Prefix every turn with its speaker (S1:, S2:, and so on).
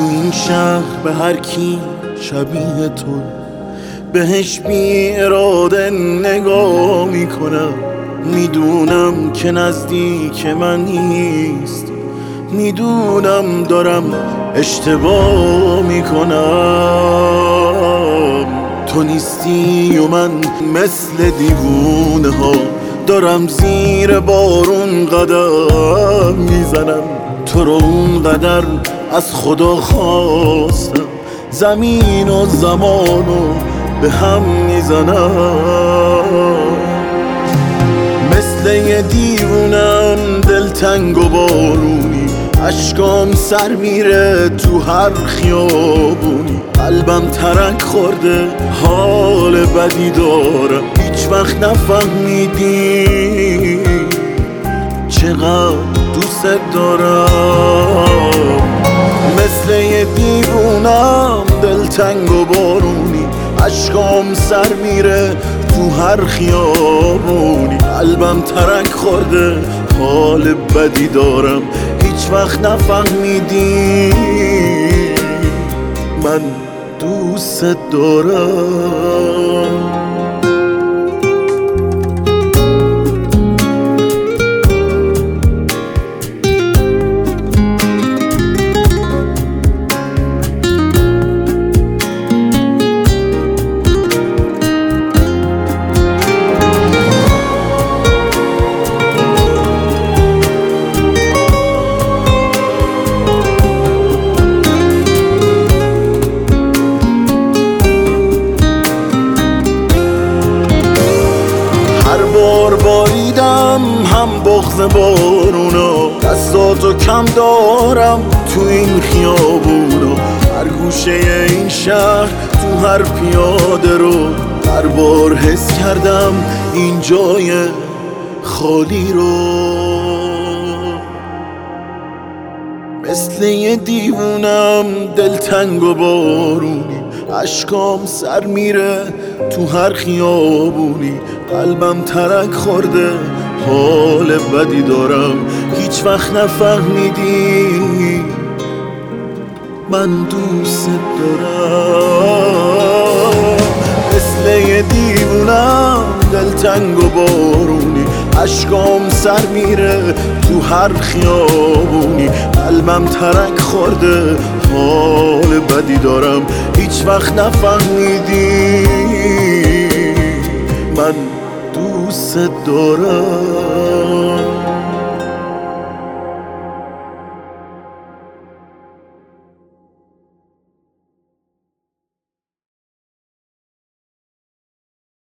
S1: این شهر به هر کی شبیه تو بهش بی اراده نگاه می‌کنم. می‌دونم که نزدیک من نیست. می‌دونم دارم اشتباه می‌کنم. تو نیستی و من مثل دیوونه ها دارم زیر بارون قدم می‌زنم. تو رو اونقدر از خدا خواستم. زمین و زمانو به هم می‌زنم. مثل یه دیوونم دلتنگ و بارونی. اشکام سر میره تو هر خیابونی. قلبم ترک خورده حال بدی دارم. هیچ وقت نفهمیدی چقدر دوست دارم. مثل یه دیوونم دلتنگ و بارونی. اشکام سر میره تو هر خیابونی. قلبم ترک خورده حال بدی دارم. هیچ وقت نفهمیدی. من دوست دارم. هم بغز بارونا دستاتو کم دارم تو این خیابونا هر گوشه این شهر تو هر پیاده رو. هر بار حس کردم این جای خالی رو. مثل یه دیوونم دلتنگ و بارونی اشکام سر میره تو هر خیابونی. قلبم ترک خورده حال بدی دارم. هیچ وقت نفهمیدی. من دوست دارم. مثل یه دیوونم دلتنگ و بارونی. اشکام سر میره تو هر خیابونی. قلبم ترک خورده. حال بدی دارم. هیچ وقت نفهمیدی. من دوست دارم.